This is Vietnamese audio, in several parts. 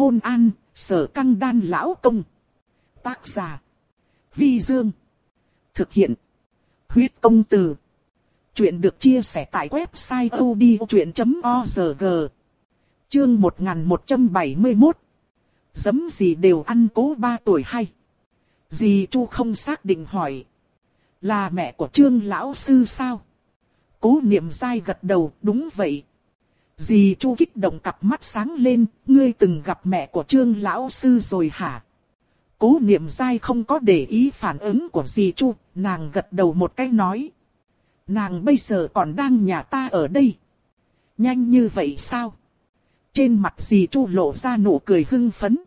Hôn an, sở căng đan lão công. Tác giả. Vi Dương. Thực hiện. Huyết công từ. Chuyện được chia sẻ tại website odchuyện.org. Chương 1171. Giấm gì đều ăn cố ba tuổi hay. Dì Chu không xác định hỏi. Là mẹ của Trương Lão Sư sao? Cố niệm dai gật đầu, đúng vậy. Dì Chu kích động cặp mắt sáng lên, ngươi từng gặp mẹ của Trương Lão Sư rồi hả? Cố niệm dai không có để ý phản ứng của dì Chu, nàng gật đầu một cái nói. Nàng bây giờ còn đang nhà ta ở đây. Nhanh như vậy sao? Trên mặt dì Chu lộ ra nụ cười hưng phấn.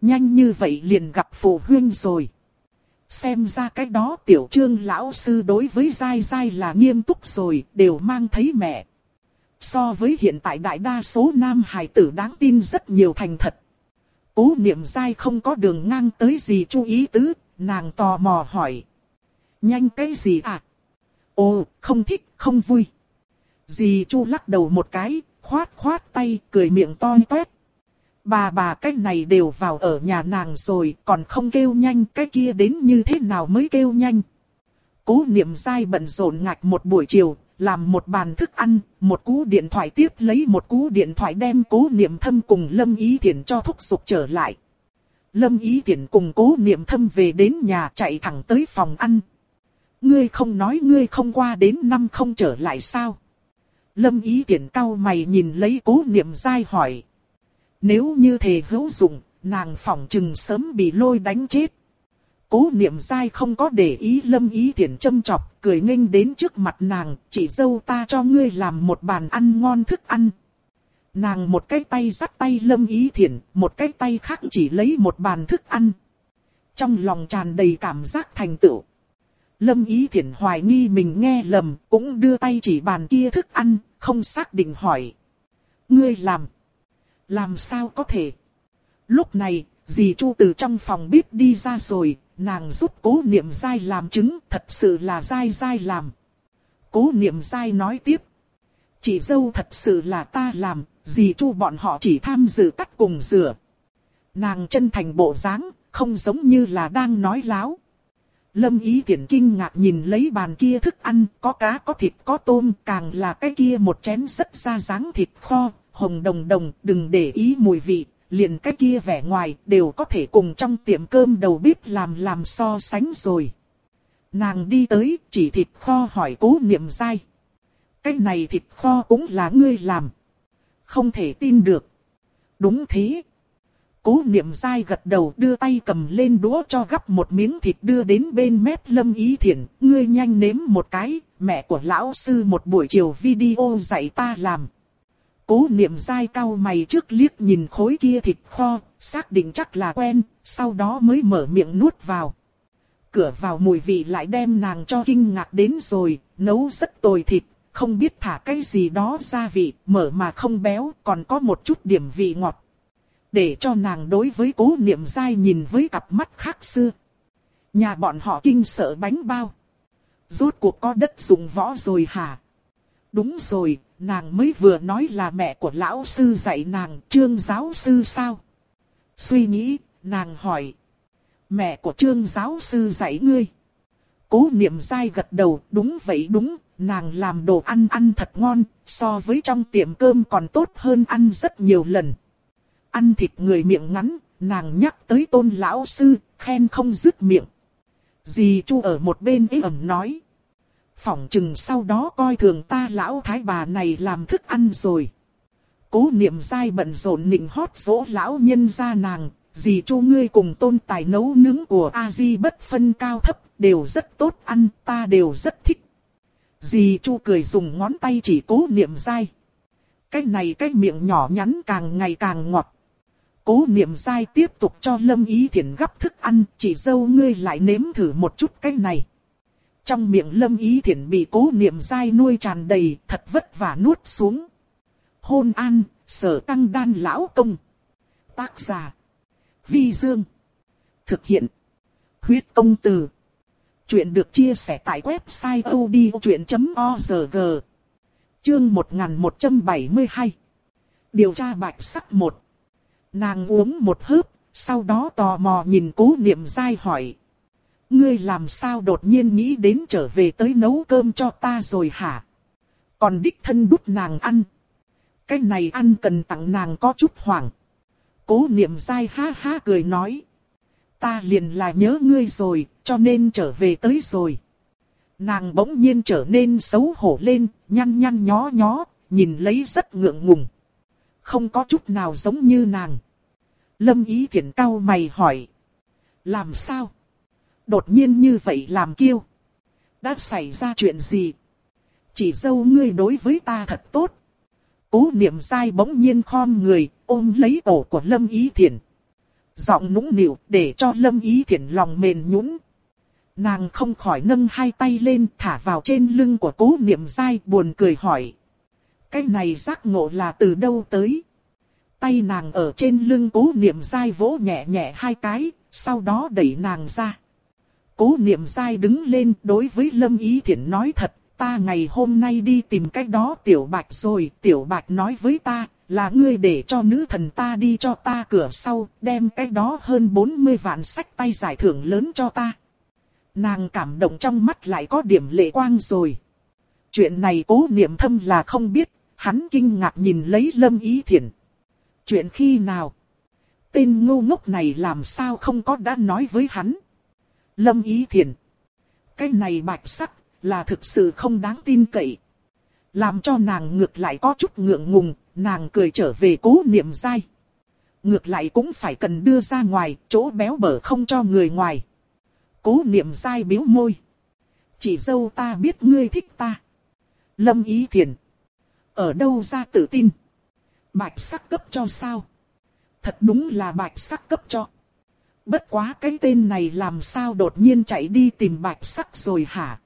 Nhanh như vậy liền gặp phụ huynh rồi. Xem ra cái đó tiểu trương lão sư đối với dai dai là nghiêm túc rồi, đều mang thấy mẹ. So với hiện tại đại đa số nam hài tử đáng tin rất nhiều thành thật. Cố niệm dai không có đường ngang tới gì chú ý tứ, nàng tò mò hỏi. Nhanh cái gì à? Ồ, không thích, không vui. Dì Chu lắc đầu một cái, khoát khoát tay, cười miệng to toét. Bà bà cái này đều vào ở nhà nàng rồi, còn không kêu nhanh, cái kia đến như thế nào mới kêu nhanh. Cố niệm dai bận rộn ngạch một buổi chiều, làm một bàn thức ăn, một cú điện thoại tiếp lấy một cú điện thoại đem cố niệm thâm cùng Lâm Ý Thiển cho thúc giục trở lại. Lâm Ý Thiển cùng cố niệm thâm về đến nhà chạy thẳng tới phòng ăn. Ngươi không nói ngươi không qua đến năm không trở lại sao? Lâm Ý Thiển cau mày nhìn lấy cố niệm dai hỏi. Nếu như thề hữu dụng, nàng phỏng chừng sớm bị lôi đánh chết. Cố niệm dai không có để ý lâm ý thiện châm chọc, cười nghênh đến trước mặt nàng, chỉ dâu ta cho ngươi làm một bàn ăn ngon thức ăn. Nàng một cái tay dắt tay lâm ý thiện, một cái tay khác chỉ lấy một bàn thức ăn. Trong lòng tràn đầy cảm giác thành tựu. Lâm ý thiện hoài nghi mình nghe lầm, cũng đưa tay chỉ bàn kia thức ăn, không xác định hỏi. Ngươi làm. Làm sao có thể? Lúc này, dì Chu từ trong phòng bếp đi ra rồi, nàng giúp cố niệm dai làm chứng, thật sự là dai dai làm. Cố niệm dai nói tiếp. Chị dâu thật sự là ta làm, dì Chu bọn họ chỉ tham dự cắt cùng rửa. Nàng chân thành bộ dáng, không giống như là đang nói láo. Lâm ý tiện kinh ngạc nhìn lấy bàn kia thức ăn, có cá có thịt có tôm, càng là cái kia một chén rất ra dáng thịt kho, hồng đồng đồng, đừng để ý mùi vị, liền cái kia vẻ ngoài đều có thể cùng trong tiệm cơm đầu bếp làm làm so sánh rồi. Nàng đi tới, chỉ thịt kho hỏi cố niệm dai. Cái này thịt kho cũng là ngươi làm. Không thể tin được. Đúng thế. Cố niệm dai gật đầu đưa tay cầm lên đũa cho gắp một miếng thịt đưa đến bên mép lâm ý thiện. Ngươi nhanh nếm một cái, mẹ của lão sư một buổi chiều video dạy ta làm. Cố niệm dai cao mày trước liếc nhìn khối kia thịt kho, xác định chắc là quen, sau đó mới mở miệng nuốt vào. Cửa vào mùi vị lại đem nàng cho kinh ngạc đến rồi, nấu rất tồi thịt, không biết thả cái gì đó gia vị, mở mà không béo, còn có một chút điểm vị ngọt. Để cho nàng đối với cố niệm dai nhìn với cặp mắt khác xưa. Nhà bọn họ kinh sợ bánh bao. Rốt cuộc có đất dùng võ rồi hả? Đúng rồi, nàng mới vừa nói là mẹ của lão sư dạy nàng, trương giáo sư sao? Suy nghĩ, nàng hỏi. Mẹ của trương giáo sư dạy ngươi. Cố niệm dai gật đầu, đúng vậy đúng, nàng làm đồ ăn ăn thật ngon, so với trong tiệm cơm còn tốt hơn ăn rất nhiều lần. Ăn thịt người miệng ngắn, nàng nhắc tới tôn lão sư, khen không dứt miệng. Dì Chu ở một bên ế ẩm nói phỏng chừng sau đó coi thường ta lão thái bà này làm thức ăn rồi. Cố niệm dai bận rộn nịnh hót dỗ lão nhân ra nàng, dì chu ngươi cùng tôn tài nấu nướng của A-di bất phân cao thấp, đều rất tốt ăn, ta đều rất thích. Dì chu cười dùng ngón tay chỉ cố niệm dai. Cái này cái miệng nhỏ nhắn càng ngày càng ngọt. Cố niệm dai tiếp tục cho lâm ý thiện gấp thức ăn, chỉ dâu ngươi lại nếm thử một chút cái này. Trong miệng lâm ý thiện bị cố niệm dai nuôi tràn đầy, thật vất vả nuốt xuống. Hôn an, sở tăng đan lão công. Tác giả. Vi Dương. Thực hiện. Huyết công từ. Chuyện được chia sẻ tại website odchuyện.org. Chương 1172. Điều tra bạch sắc 1. Nàng uống một hớp, sau đó tò mò nhìn cố niệm dai hỏi. Ngươi làm sao đột nhiên nghĩ đến trở về tới nấu cơm cho ta rồi hả? Còn đích thân đút nàng ăn. Cái này ăn cần tặng nàng có chút hoảng. Cố niệm dai ha ha cười nói. Ta liền là nhớ ngươi rồi, cho nên trở về tới rồi. Nàng bỗng nhiên trở nên xấu hổ lên, nhăn nhăn nhó nhó, nhìn lấy rất ngượng ngùng. Không có chút nào giống như nàng. Lâm ý thiện cao mày hỏi. Làm sao? Đột nhiên như vậy làm kiêu. Đã xảy ra chuyện gì? Chỉ dâu ngươi đối với ta thật tốt. Cố niệm sai bỗng nhiên khom người, ôm lấy cổ của Lâm Ý Thiển. Giọng nũng nịu để cho Lâm Ý Thiển lòng mềm nhũn. Nàng không khỏi nâng hai tay lên thả vào trên lưng của cố niệm sai buồn cười hỏi. Cái này giác ngộ là từ đâu tới? Tay nàng ở trên lưng cố niệm dai vỗ nhẹ nhẹ hai cái, sau đó đẩy nàng ra. Cố niệm dai đứng lên đối với Lâm Ý Thiển nói thật, ta ngày hôm nay đi tìm cách đó tiểu bạch rồi, tiểu bạch nói với ta, là ngươi để cho nữ thần ta đi cho ta cửa sau, đem cái đó hơn 40 vạn sách tay giải thưởng lớn cho ta. Nàng cảm động trong mắt lại có điểm lệ quang rồi. Chuyện này cố niệm thâm là không biết, hắn kinh ngạc nhìn lấy Lâm Ý Thiển. Chuyện khi nào? Tên ngu ngốc này làm sao không có đã nói với hắn? Lâm Ý thiền, Cái này bạch sắc, là thực sự không đáng tin cậy. Làm cho nàng ngược lại có chút ngượng ngùng, nàng cười trở về cố niệm dai. Ngược lại cũng phải cần đưa ra ngoài, chỗ béo bở không cho người ngoài. Cố niệm dai biếu môi. Chỉ dâu ta biết ngươi thích ta. Lâm Ý Thiền. Ở đâu ra tự tin? Bạch sắc cấp cho sao? Thật đúng là bạch sắc cấp cho. Bất quá cái tên này làm sao đột nhiên chạy đi tìm bạch sắc rồi hả?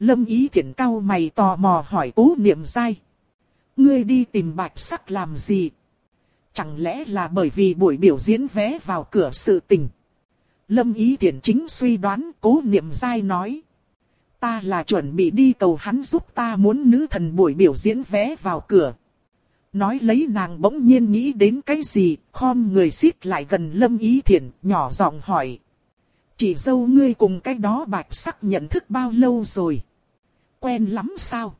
Lâm ý thiện cao mày tò mò hỏi cố niệm dai. Ngươi đi tìm bạch sắc làm gì? Chẳng lẽ là bởi vì buổi biểu diễn vé vào cửa sự tình? Lâm ý thiện chính suy đoán cố niệm dai nói. Ta là chuẩn bị đi cầu hắn giúp ta muốn nữ thần buổi biểu diễn vé vào cửa. Nói lấy nàng bỗng nhiên nghĩ đến cái gì, khom người xít lại gần lâm ý thiển nhỏ giọng hỏi. chị dâu ngươi cùng cái đó bạch sắc nhận thức bao lâu rồi? Quen lắm sao?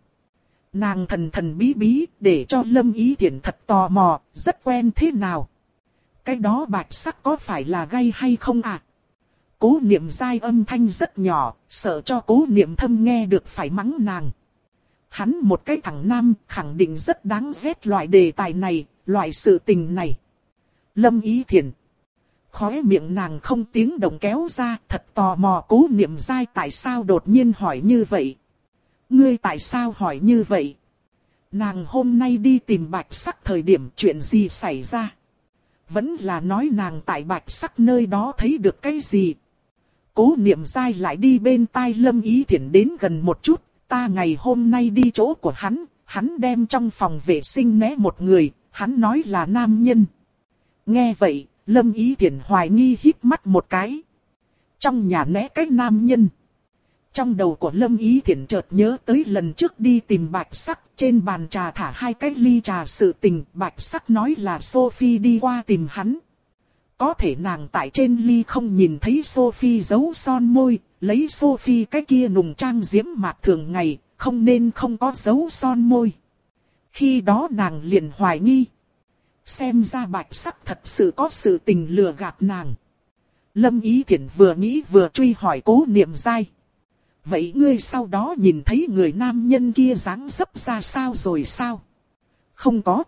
Nàng thần thần bí bí, để cho lâm ý thiển thật tò mò, rất quen thế nào? Cái đó bạch sắc có phải là gay hay không à? Cố niệm dai âm thanh rất nhỏ, sợ cho cố niệm thâm nghe được phải mắng nàng. Hắn một cái thằng nam khẳng định rất đáng ghét loại đề tài này, loại sự tình này. Lâm ý thiền. Khóe miệng nàng không tiếng động kéo ra, thật tò mò cố niệm dai tại sao đột nhiên hỏi như vậy. Ngươi tại sao hỏi như vậy? Nàng hôm nay đi tìm bạch sắc thời điểm chuyện gì xảy ra? Vẫn là nói nàng tại bạch sắc nơi đó thấy được cái gì? Cố niệm dai lại đi bên tai lâm ý thiển đến gần một chút, ta ngày hôm nay đi chỗ của hắn, hắn đem trong phòng vệ sinh né một người, hắn nói là nam nhân. Nghe vậy, lâm ý thiển hoài nghi híp mắt một cái. Trong nhà né cái nam nhân. Trong đầu của Lâm Ý Thiển chợt nhớ tới lần trước đi tìm Bạch Sắc, trên bàn trà thả hai cái ly trà sự tình, Bạch Sắc nói là Sophie đi qua tìm hắn. Có thể nàng tại trên ly không nhìn thấy Sophie giấu son môi, lấy Sophie cái kia nùng trang diễm mạc thường ngày, không nên không có dấu son môi. Khi đó nàng liền hoài nghi. Xem ra bạch sắc thật sự có sự tình lừa gạt nàng. Lâm Ý Thiển vừa nghĩ vừa truy hỏi cố niệm dai. Vậy ngươi sau đó nhìn thấy người nam nhân kia dáng dấp ra sao rồi sao? Không có.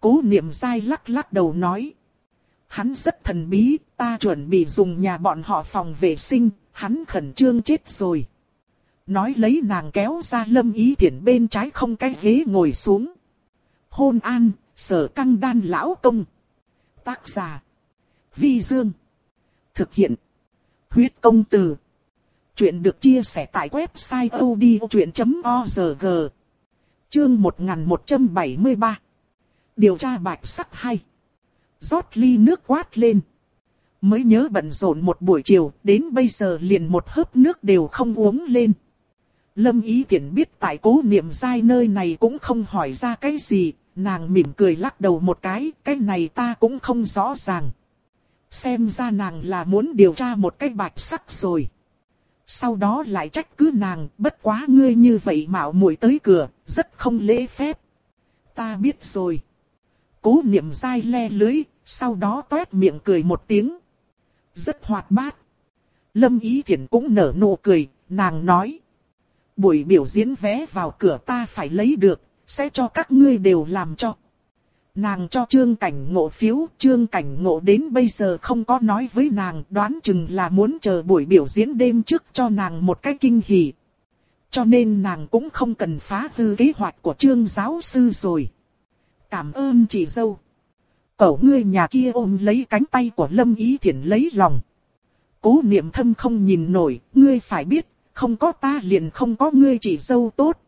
Cố niệm dai lắc lắc đầu nói. Hắn rất thần bí, ta chuẩn bị dùng nhà bọn họ phòng vệ sinh, hắn khẩn trương chết rồi. Nói lấy nàng kéo ra lâm ý tiện bên trái không cái ghế ngồi xuống. Hôn an, sở căng đan lão công. Tác giả. Vi Dương. Thực hiện. Huyết công từ. Chuyện được chia sẻ tại website odchuyện.org. Chương 1173. Điều tra bạch sắc hay rót ly nước quát lên. Mới nhớ bận rộn một buổi chiều, đến bây giờ liền một hớp nước đều không uống lên. Lâm ý tiện biết tại cố niệm sai nơi này cũng không hỏi ra cái gì, nàng mỉm cười lắc đầu một cái, cái này ta cũng không rõ ràng. Xem ra nàng là muốn điều tra một cái bạch sắc rồi. Sau đó lại trách cứ nàng, bất quá ngươi như vậy mạo muội tới cửa, rất không lễ phép. Ta biết rồi. Cố niệm dai le lưới, sau đó toét miệng cười một tiếng. Rất hoạt bát. Lâm Ý Thiển cũng nở nụ cười, nàng nói. Buổi biểu diễn vé vào cửa ta phải lấy được, sẽ cho các ngươi đều làm cho. Nàng cho trương cảnh ngộ phiếu, trương cảnh ngộ đến bây giờ không có nói với nàng, đoán chừng là muốn chờ buổi biểu diễn đêm trước cho nàng một cái kinh hỉ. Cho nên nàng cũng không cần phá hư kế hoạch của trương giáo sư rồi. Cảm ơn chị dâu. Cậu ngươi nhà kia ôm lấy cánh tay của Lâm Ý Thiển lấy lòng. Cố niệm thâm không nhìn nổi, ngươi phải biết, không có ta liền không có ngươi chị dâu tốt.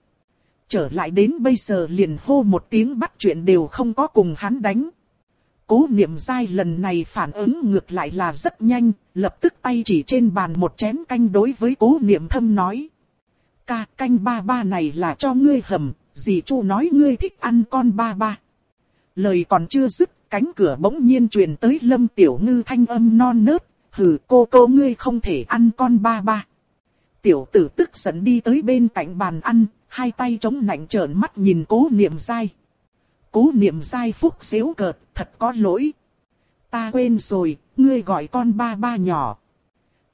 Trở lại đến bây giờ liền hô một tiếng bắt chuyện đều không có cùng hắn đánh. Cố niệm dai lần này phản ứng ngược lại là rất nhanh, lập tức tay chỉ trên bàn một chén canh đối với cố niệm thâm nói. Ca canh ba ba này là cho ngươi hầm, dì chu nói ngươi thích ăn con ba ba. Lời còn chưa dứt, cánh cửa bỗng nhiên truyền tới lâm tiểu ngư thanh âm non nớt, hừ cô cô ngươi không thể ăn con ba ba. Tiểu tử tức giận đi tới bên cạnh bàn ăn, hai tay chống nạnh trợn mắt nhìn cố niệm dai. Cố niệm dai phúc xếu cợt, thật có lỗi. Ta quên rồi, ngươi gọi con ba ba nhỏ.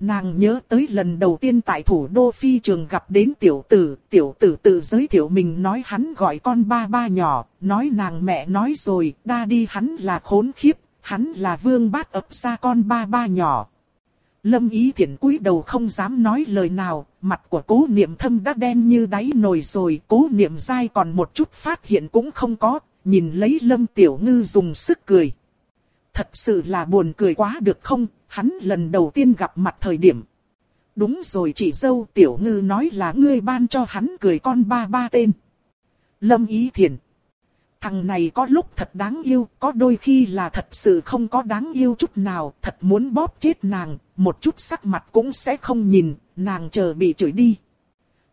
Nàng nhớ tới lần đầu tiên tại thủ đô phi trường gặp đến tiểu tử, tiểu tử tự giới thiệu mình nói hắn gọi con ba ba nhỏ, nói nàng mẹ nói rồi, đa đi hắn là khốn khiếp, hắn là vương bát ập ra con ba ba nhỏ. Lâm ý thiện cúi đầu không dám nói lời nào, mặt của cố niệm thâm đã đen như đáy nồi rồi, cố niệm dai còn một chút phát hiện cũng không có, nhìn lấy lâm tiểu ngư dùng sức cười. Thật sự là buồn cười quá được không, hắn lần đầu tiên gặp mặt thời điểm. Đúng rồi chị dâu tiểu ngư nói là ngươi ban cho hắn cười con ba ba tên. Lâm ý thiền Thằng này có lúc thật đáng yêu, có đôi khi là thật sự không có đáng yêu chút nào, thật muốn bóp chết nàng, một chút sắc mặt cũng sẽ không nhìn, nàng chờ bị chửi đi.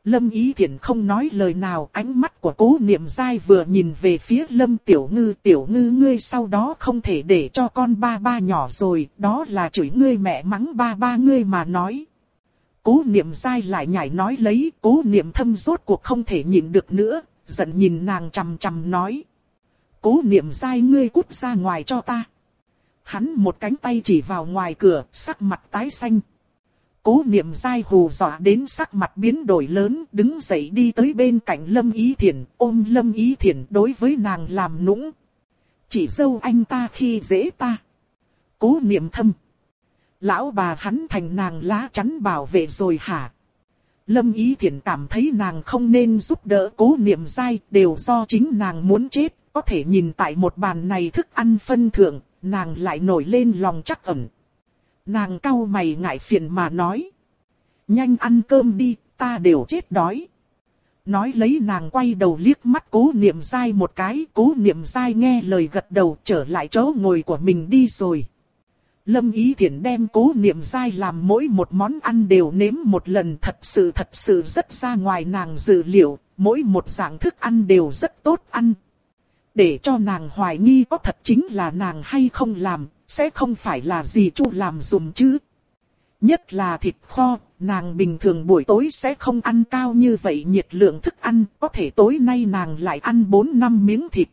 Lâm Ý Thiển không nói lời nào, ánh mắt của cố niệm dai vừa nhìn về phía Lâm Tiểu Ngư. Tiểu Ngư ngươi sau đó không thể để cho con ba ba nhỏ rồi, đó là chửi ngươi mẹ mắng ba ba ngươi mà nói. Cố niệm dai lại nhảy nói lấy, cố niệm thâm rốt cuộc không thể nhịn được nữa, giận nhìn nàng chằm chằm nói. Cố niệm dai ngươi cút ra ngoài cho ta. Hắn một cánh tay chỉ vào ngoài cửa, sắc mặt tái xanh. Cố niệm dai hù dọa đến sắc mặt biến đổi lớn, đứng dậy đi tới bên cạnh Lâm Ý Thiển, ôm Lâm Ý Thiển đối với nàng làm nũng. Chỉ dâu anh ta khi dễ ta. Cố niệm thâm. Lão bà hắn thành nàng lá chắn bảo vệ rồi hả? Lâm Ý Thiển cảm thấy nàng không nên giúp đỡ cố niệm dai, đều do chính nàng muốn chết, có thể nhìn tại một bàn này thức ăn phân thượng, nàng lại nổi lên lòng chắc ẩn. Nàng cau mày ngại phiền mà nói. Nhanh ăn cơm đi, ta đều chết đói. Nói lấy nàng quay đầu liếc mắt cố niệm dai một cái, cố niệm dai nghe lời gật đầu trở lại chỗ ngồi của mình đi rồi. Lâm Ý Thiển đem cố niệm dai làm mỗi một món ăn đều nếm một lần thật sự thật sự rất ra ngoài nàng dự liệu, mỗi một dạng thức ăn đều rất tốt ăn. Để cho nàng hoài nghi có thật chính là nàng hay không làm, sẽ không phải là gì chu làm dùng chứ. Nhất là thịt kho, nàng bình thường buổi tối sẽ không ăn cao như vậy nhiệt lượng thức ăn, có thể tối nay nàng lại ăn 4 năm miếng thịt.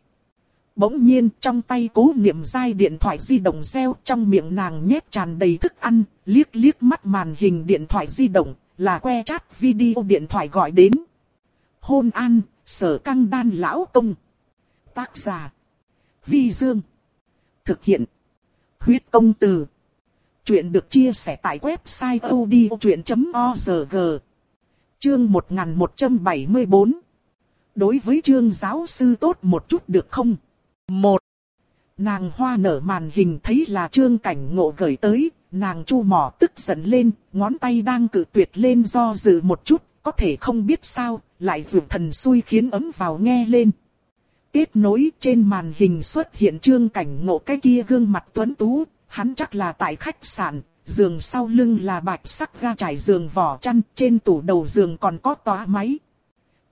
Bỗng nhiên trong tay cố niệm dai điện thoại di động reo trong miệng nàng nhét tràn đầy thức ăn, liếc liếc mắt màn hình điện thoại di động, là que chat video điện thoại gọi đến. Hôn an, sở căng đan lão công. Tác giả. Vi Dương. Thực hiện. Huyết công từ. Chuyện được chia sẻ tại website odchuyện.org. Chương 1174. Đối với chương giáo sư tốt một chút được không? Một. Nàng hoa nở màn hình thấy là trương cảnh ngộ gửi tới, nàng chu mỏ tức giận lên, ngón tay đang cự tuyệt lên do dự một chút, có thể không biết sao, lại dường thần xui khiến ấm vào nghe lên. Kết nối trên màn hình xuất hiện trương cảnh ngộ cái kia gương mặt tuấn tú, hắn chắc là tại khách sạn, giường sau lưng là bạch sắc ga trải giường vỏ chăn, trên tủ đầu giường còn có tòa máy.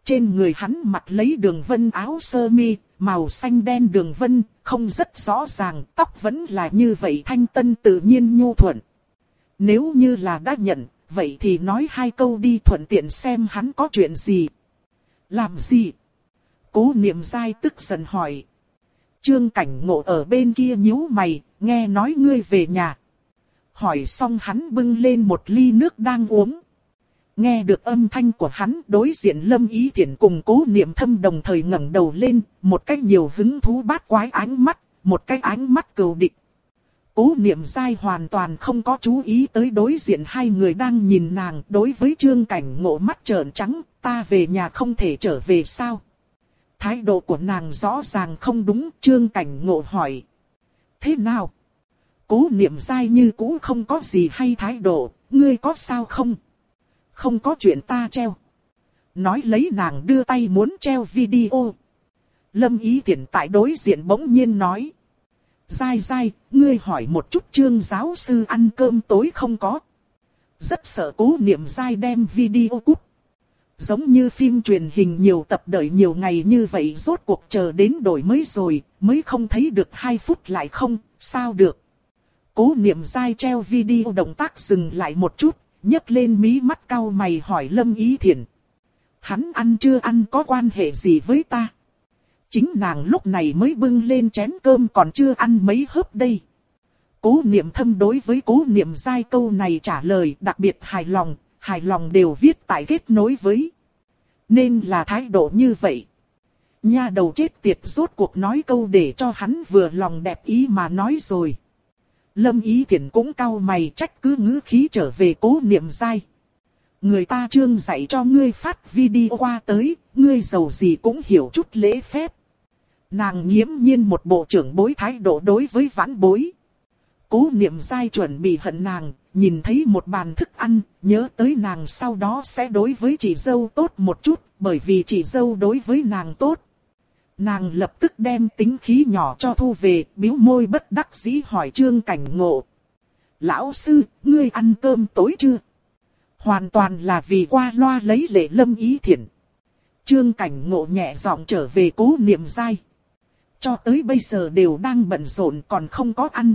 Trên người hắn mặc lấy đường vân áo sơ mi, màu xanh đen đường vân, không rất rõ ràng, tóc vẫn là như vậy thanh tân tự nhiên nhu thuận. Nếu như là đã nhận, vậy thì nói hai câu đi thuận tiện xem hắn có chuyện gì. Làm gì? Cố niệm dai tức giận hỏi. Trương cảnh ngộ ở bên kia nhíu mày, nghe nói ngươi về nhà. Hỏi xong hắn bưng lên một ly nước đang uống. Nghe được âm thanh của hắn đối diện lâm ý thiện cùng cố niệm thâm đồng thời ngẩng đầu lên, một cách nhiều hứng thú bát quái ánh mắt, một cái ánh mắt cầu địch. Cố niệm dai hoàn toàn không có chú ý tới đối diện hai người đang nhìn nàng đối với trương cảnh ngộ mắt trợn trắng, ta về nhà không thể trở về sao. Thái độ của nàng rõ ràng không đúng, trương cảnh ngộ hỏi. Thế nào? Cố niệm dai như cũ không có gì hay thái độ, ngươi có sao không? Không có chuyện ta treo. Nói lấy nàng đưa tay muốn treo video. Lâm ý tiện tại đối diện bỗng nhiên nói. Dai dai, ngươi hỏi một chút trương giáo sư ăn cơm tối không có. Rất sợ cố niệm dai đem video cút. Giống như phim truyền hình nhiều tập đợi nhiều ngày như vậy rốt cuộc chờ đến đổi mới rồi, mới không thấy được 2 phút lại không, sao được. Cố niệm dai treo video động tác dừng lại một chút, nhấc lên mí mắt cau mày hỏi Lâm Ý Thiển. Hắn ăn chưa ăn có quan hệ gì với ta? Chính nàng lúc này mới bưng lên chén cơm còn chưa ăn mấy hớp đây. Cố niệm thâm đối với cố niệm dai câu này trả lời đặc biệt hài lòng, hài lòng đều viết tại kết nối với. Nên là thái độ như vậy. Nha đầu chết tiệt rốt cuộc nói câu để cho hắn vừa lòng đẹp ý mà nói rồi. Lâm Ý thiện cũng cau mày trách cứ ngữ khí trở về cố niệm dai. Người ta trương dạy cho ngươi phát video qua tới, ngươi giàu gì cũng hiểu chút lễ phép. Nàng nghiễm nhiên một bộ trưởng bối thái độ đối với vãn bối. Cố niệm dai chuẩn bị hận nàng, nhìn thấy một bàn thức ăn, nhớ tới nàng sau đó sẽ đối với chị dâu tốt một chút, bởi vì chị dâu đối với nàng tốt. Nàng lập tức đem tính khí nhỏ cho thu về, biếu môi bất đắc dĩ hỏi trương cảnh ngộ. Lão sư, ngươi ăn cơm tối chưa? Hoàn toàn là vì qua loa lấy lệ lâm ý thiện. Trương cảnh ngộ nhẹ giọng trở về cố niệm dai. Cho tới bây giờ đều đang bận rộn còn không có ăn.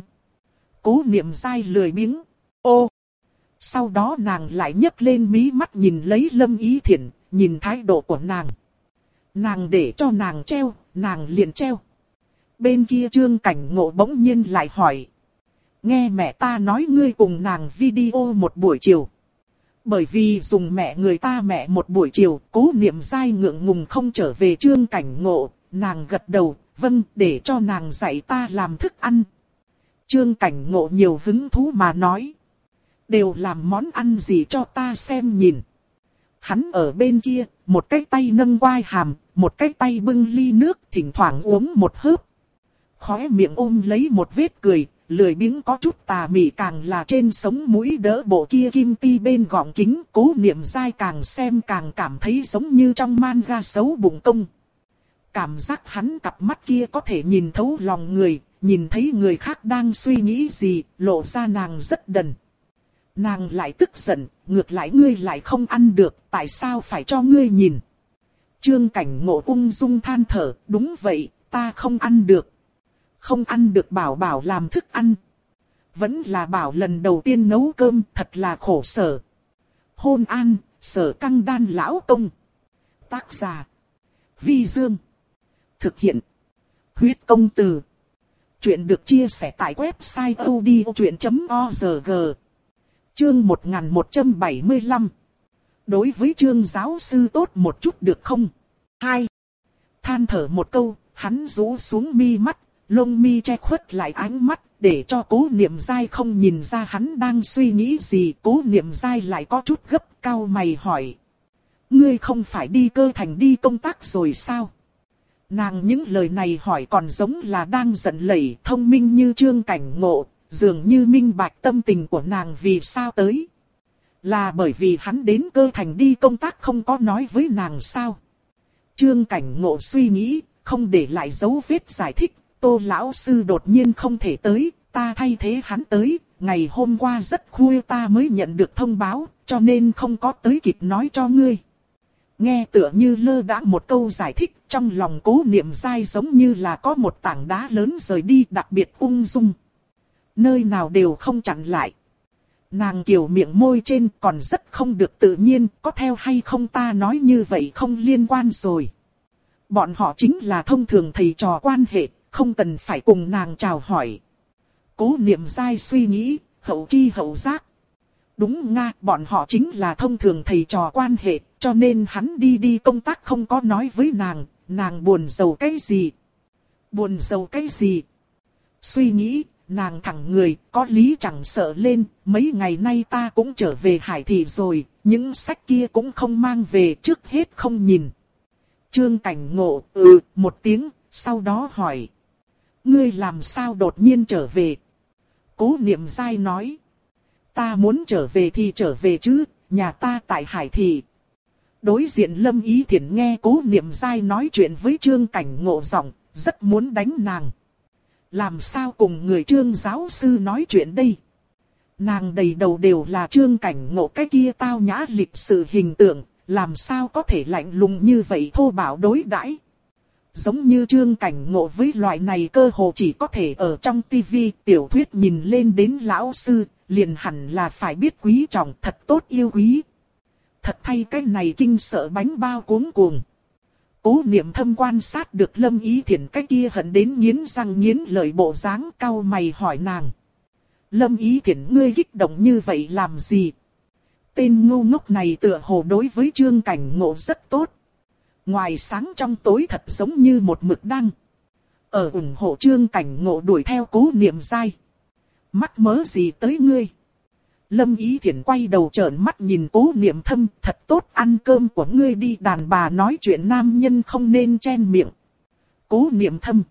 Cố niệm dai lười biếng. Ô! Sau đó nàng lại nhấc lên mí mắt nhìn lấy lâm ý thiện, nhìn thái độ của nàng. Nàng để cho nàng treo, nàng liền treo. Bên kia trương cảnh ngộ bỗng nhiên lại hỏi. Nghe mẹ ta nói ngươi cùng nàng video một buổi chiều. Bởi vì dùng mẹ người ta mẹ một buổi chiều, cố niệm dai ngượng ngùng không trở về trương cảnh ngộ, nàng gật đầu, vâng, để cho nàng dạy ta làm thức ăn. Trương cảnh ngộ nhiều hứng thú mà nói. Đều làm món ăn gì cho ta xem nhìn. Hắn ở bên kia, một cái tay nâng quai hàm, một cái tay bưng ly nước, thỉnh thoảng uống một hớp. Khóe miệng ôm lấy một vết cười, lười biếng có chút tà mị càng là trên sống mũi đỡ bộ kia kim ti bên gọng kính, cố niệm dai càng xem càng cảm thấy giống như trong man ra xấu bụng công. Cảm giác hắn cặp mắt kia có thể nhìn thấu lòng người, nhìn thấy người khác đang suy nghĩ gì, lộ ra nàng rất đần. Nàng lại tức giận, ngược lại ngươi lại không ăn được, tại sao phải cho ngươi nhìn. Trương cảnh ngộ ung dung than thở, đúng vậy, ta không ăn được. Không ăn được bảo bảo làm thức ăn. Vẫn là bảo lần đầu tiên nấu cơm, thật là khổ sở. Hôn an, sở căng đan lão công. Tác giả. Vi Dương. Thực hiện. Huyết công từ. Chuyện được chia sẻ tại website odchuyện.org. Chương 1175 Đối với trương giáo sư tốt một chút được không? Hai. Than thở một câu, hắn rũ xuống mi mắt, lông mi che khuất lại ánh mắt, để cho cố niệm dai không nhìn ra hắn đang suy nghĩ gì. Cố niệm dai lại có chút gấp cao mày hỏi. Ngươi không phải đi cơ thành đi công tác rồi sao? Nàng những lời này hỏi còn giống là đang giận lẩy thông minh như trương cảnh ngộ, dường như minh bạch tâm tình của nàng vì sao tới. Là bởi vì hắn đến cơ thành đi công tác không có nói với nàng sao. Trương cảnh ngộ suy nghĩ, không để lại dấu vết giải thích, tô lão sư đột nhiên không thể tới, ta thay thế hắn tới, ngày hôm qua rất khuya ta mới nhận được thông báo, cho nên không có tới kịp nói cho ngươi. Nghe tựa như lơ đãng một câu giải thích, trong lòng cố niệm dai giống như là có một tảng đá lớn rời đi đặc biệt ung dung. Nơi nào đều không chặn lại. Nàng kiều miệng môi trên còn rất không được tự nhiên, có theo hay không ta nói như vậy không liên quan rồi. Bọn họ chính là thông thường thầy trò quan hệ, không cần phải cùng nàng chào hỏi. Cố niệm dai suy nghĩ, hậu chi hậu giác. Đúng nga, bọn họ chính là thông thường thầy trò quan hệ, cho nên hắn đi đi công tác không có nói với nàng, nàng buồn giàu cái gì. Buồn giàu cái gì. Suy nghĩ, nàng thẳng người, có lý chẳng sợ lên, mấy ngày nay ta cũng trở về hải thị rồi, những sách kia cũng không mang về trước hết không nhìn. Trương cảnh ngộ, ừ, một tiếng, sau đó hỏi. Ngươi làm sao đột nhiên trở về? Cố niệm dai nói. Ta muốn trở về thì trở về chứ, nhà ta tại Hải Thị. Đối diện Lâm Ý Thiển nghe cố niệm dai nói chuyện với Trương Cảnh Ngộ giọng, rất muốn đánh nàng. Làm sao cùng người Trương giáo sư nói chuyện đây? Nàng đầy đầu đều là Trương Cảnh Ngộ cái kia tao nhã lịch sự hình tượng, làm sao có thể lạnh lùng như vậy thô bạo đối đãi Giống như trương cảnh ngộ với loại này cơ hồ chỉ có thể ở trong tivi tiểu thuyết nhìn lên đến lão sư, liền hẳn là phải biết quý trọng thật tốt yêu quý. Thật thay cái này kinh sợ bánh bao cuống cuồng. Cố niệm thâm quan sát được lâm ý thiện cái kia hận đến nghiến răng nghiến lợi bộ dáng cao mày hỏi nàng. Lâm ý thiện ngươi kích động như vậy làm gì? Tên ngu ngốc này tựa hồ đối với trương cảnh ngộ rất tốt. Ngoài sáng trong tối thật giống như một mực đăng. Ở ủng hộ trương cảnh ngộ đuổi theo cố niệm dai. Mắc mớ gì tới ngươi? Lâm Ý Thiển quay đầu trợn mắt nhìn cố niệm thâm, thật tốt ăn cơm của ngươi đi đàn bà nói chuyện nam nhân không nên chen miệng. Cố niệm thâm.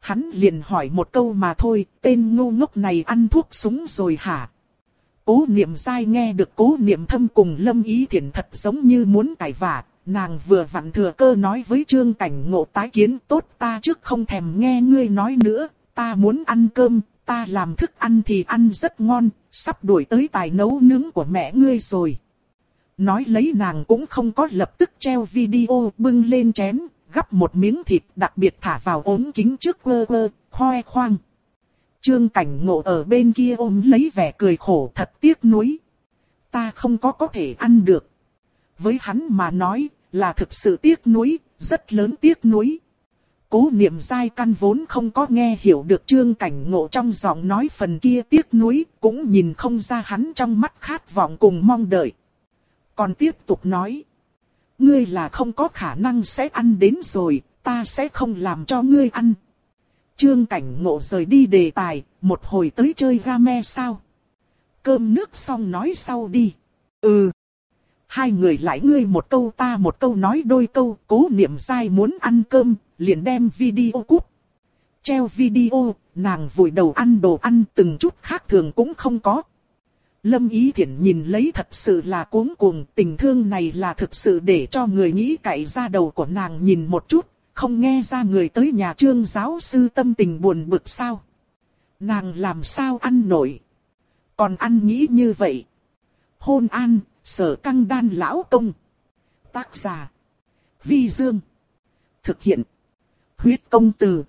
Hắn liền hỏi một câu mà thôi, tên ngu ngốc này ăn thuốc súng rồi hả? Cố niệm dai nghe được cố niệm thâm cùng Lâm Ý Thiển thật giống như muốn cải vả, nàng vừa vặn thừa cơ nói với Trương Cảnh Ngộ tái kiến tốt ta trước không thèm nghe ngươi nói nữa, ta muốn ăn cơm, ta làm thức ăn thì ăn rất ngon, sắp đuổi tới tài nấu nướng của mẹ ngươi rồi. Nói lấy nàng cũng không có lập tức treo video bưng lên chén, gắp một miếng thịt đặc biệt thả vào ống kính trước quơ quơ, khoe khoang. Trương cảnh ngộ ở bên kia ôm lấy vẻ cười khổ thật tiếc nuối. Ta không có có thể ăn được. Với hắn mà nói, là thực sự tiếc nuối, rất lớn tiếc nuối. Cố niệm dai căn vốn không có nghe hiểu được trương cảnh ngộ trong giọng nói phần kia tiếc nuối, cũng nhìn không ra hắn trong mắt khát vọng cùng mong đợi. Còn tiếp tục nói, ngươi là không có khả năng sẽ ăn đến rồi, ta sẽ không làm cho ngươi ăn. Trương cảnh ngộ rời đi đề tài, một hồi tới chơi game sao? Cơm nước xong nói sau đi. Ừ. Hai người lại ngươi một câu ta một câu nói đôi câu, cố niệm sai muốn ăn cơm, liền đem video cút. Treo video, nàng vùi đầu ăn đồ ăn từng chút khác thường cũng không có. Lâm Ý Thiển nhìn lấy thật sự là cuống cuồng, tình thương này là thực sự để cho người nghĩ cậy ra đầu của nàng nhìn một chút, không nghe ra người tới nhà trương giáo sư tâm tình buồn bực sao. Nàng làm sao ăn nổi. Còn ăn nghĩ như vậy. Hôn an, sở căng đan lão công. Tác giả. Vi Dương. Thực hiện. Huyết công từ.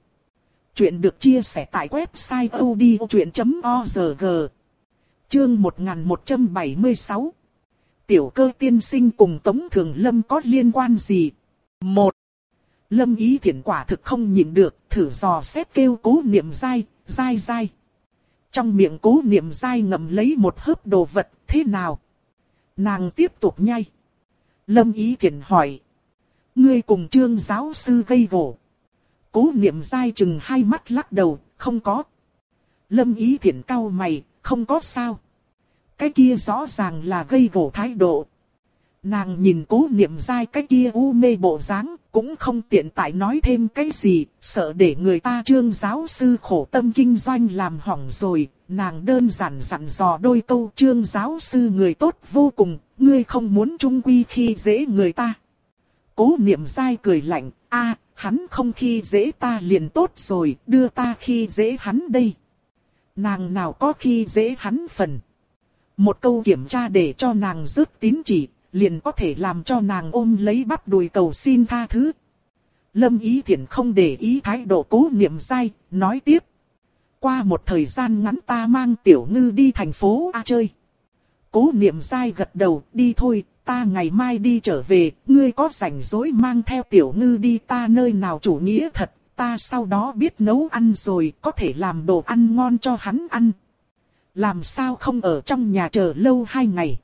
Chuyện được chia sẻ tại website odchuyện.org. Chương 1176. Tiểu cơ tiên sinh cùng Tống Thường Lâm có liên quan gì? 1. Lâm ý thiện quả thực không nhịn được, thử dò xét kêu cố niệm dai, dai dai. Trong miệng cố niệm dai ngậm lấy một hớp đồ vật, thế nào? Nàng tiếp tục nhai. Lâm ý thiện hỏi. Ngươi cùng trương giáo sư gây gỗ. Cố niệm dai chừng hai mắt lắc đầu, không có. Lâm ý thiện cao mày, không có sao. Cái kia rõ ràng là gây gỗ thái độ. Nàng nhìn cố niệm dai cái kia u mê bộ dáng, cũng không tiện tại nói thêm cái gì, sợ để người ta trương giáo sư khổ tâm kinh doanh làm hỏng rồi, nàng đơn giản dặn dò đôi câu trương giáo sư người tốt vô cùng, ngươi không muốn trung quy khi dễ người ta. Cố niệm dai cười lạnh, a hắn không khi dễ ta liền tốt rồi, đưa ta khi dễ hắn đây. Nàng nào có khi dễ hắn phần. Một câu kiểm tra để cho nàng rớt tín chỉ, liền có thể làm cho nàng ôm lấy bắp đùi cầu xin tha thứ. Lâm Ý Thiển không để ý thái độ cố niệm sai nói tiếp. Qua một thời gian ngắn ta mang tiểu ngư đi thành phố A chơi. Cố niệm sai gật đầu, đi thôi, ta ngày mai đi trở về, ngươi có rảnh rỗi mang theo tiểu ngư đi ta nơi nào chủ nghĩa thật, ta sau đó biết nấu ăn rồi, có thể làm đồ ăn ngon cho hắn ăn. Làm sao không ở trong nhà chờ lâu hai ngày.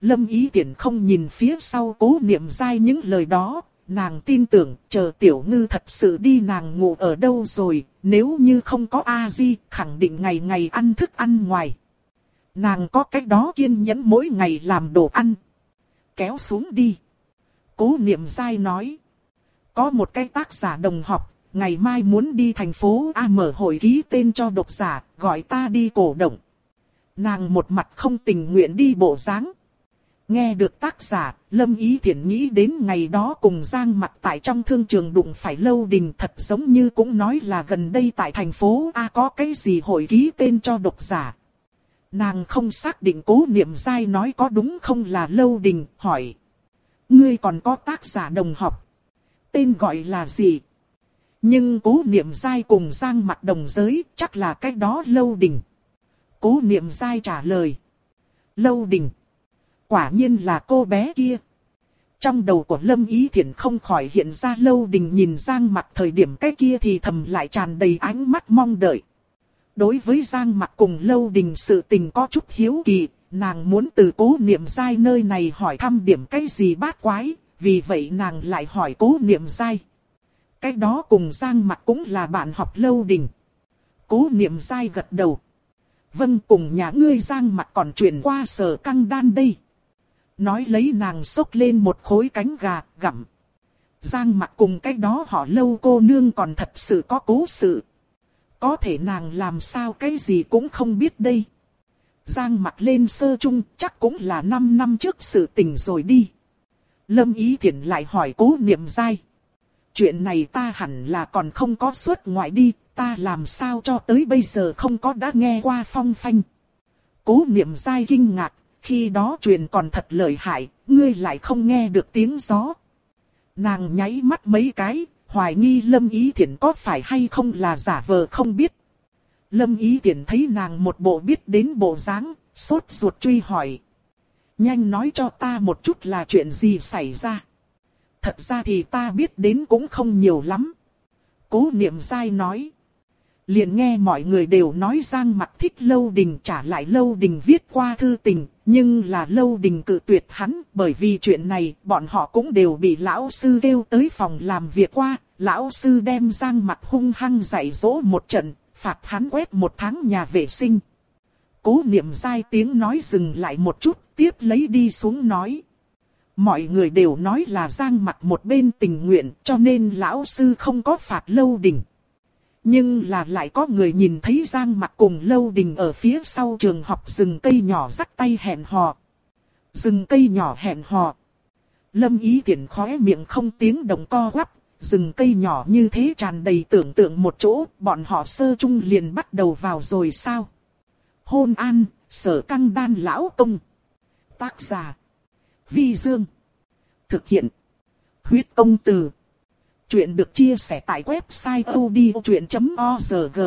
Lâm ý tiện không nhìn phía sau cố niệm dai những lời đó, nàng tin tưởng chờ tiểu ngư thật sự đi nàng ngủ ở đâu rồi, nếu như không có A-di, khẳng định ngày ngày ăn thức ăn ngoài. Nàng có cách đó kiên nhẫn mỗi ngày làm đồ ăn. Kéo xuống đi. Cố niệm dai nói. Có một cái tác giả đồng học, ngày mai muốn đi thành phố A mở hội ký tên cho độc giả, gọi ta đi cổ động. Nàng một mặt không tình nguyện đi bộ dáng Nghe được tác giả, Lâm Ý Thiển nghĩ đến ngày đó cùng Giang mặt tại trong thương trường đụng phải lâu đình thật giống như cũng nói là gần đây tại thành phố A có cái gì hội ký tên cho độc giả. Nàng không xác định cố niệm dai nói có đúng không là lâu đình, hỏi. Ngươi còn có tác giả đồng học. Tên gọi là gì? Nhưng cố niệm dai cùng Giang mặt đồng giới chắc là cách đó lâu đình. Cố niệm dai trả lời. Lâu đình. Quả nhiên là cô bé kia. Trong đầu của Lâm Ý Thiển không khỏi hiện ra lâu đình nhìn Giang mặt thời điểm cái kia thì thầm lại tràn đầy ánh mắt mong đợi. Đối với Giang mặt cùng lâu đình sự tình có chút hiếu kỳ, nàng muốn từ cố niệm dai nơi này hỏi thăm điểm cái gì bát quái, vì vậy nàng lại hỏi cố niệm dai. Cái đó cùng Giang mặt cũng là bạn học lâu đình. Cố niệm dai gật đầu. Vâng cùng nhà ngươi Giang mặt còn chuyển qua sở căng đan đây nói lấy nàng xốc lên một khối cánh gà, gặm. Giang mặt cùng cái đó họ lâu cô nương còn thật sự có cố sự. Có thể nàng làm sao cái gì cũng không biết đây. Giang mặt lên sơ chung chắc cũng là 5 năm trước sự tình rồi đi. Lâm Ý Thiển lại hỏi cố niệm dai. Chuyện này ta hẳn là còn không có suốt ngoại đi, ta làm sao cho tới bây giờ không có đã nghe qua phong phanh. Cố niệm dai kinh ngạc, khi đó truyền còn thật lợi hại, ngươi lại không nghe được tiếng gió. Nàng nháy mắt mấy cái, hoài nghi Lâm Ý Thiển có phải hay không là giả vờ không biết. Lâm Ý Thiển thấy nàng một bộ biết đến bộ dáng, sốt ruột truy hỏi. Nhanh nói cho ta một chút là chuyện gì xảy ra. Thật ra thì ta biết đến cũng không nhiều lắm. Cố niệm dai nói liền nghe mọi người đều nói Giang mặt thích Lâu Đình trả lại Lâu Đình viết qua thư tình, nhưng là Lâu Đình cự tuyệt hắn, bởi vì chuyện này bọn họ cũng đều bị lão sư kêu tới phòng làm việc qua, lão sư đem Giang mặt hung hăng dạy dỗ một trận, phạt hắn quét một tháng nhà vệ sinh. Cố niệm dai tiếng nói dừng lại một chút, tiếp lấy đi xuống nói. Mọi người đều nói là Giang mặt một bên tình nguyện cho nên lão sư không có phạt Lâu Đình. Nhưng là lại có người nhìn thấy Giang mặt cùng Lâu Đình ở phía sau trường học rừng cây nhỏ dắt tay hẹn hò. Rừng cây nhỏ hẹn hò. Lâm ý tiện khóe miệng không tiếng động co quắp, rừng cây nhỏ như thế tràn đầy tưởng tượng một chỗ, bọn họ sơ chung liền bắt đầu vào rồi sao? Hôn an, sở căng đan lão công. Tác giả. Vi Dương. Thực hiện. Huyết công từ. Chuyện được chia sẻ tại website odchuyện.org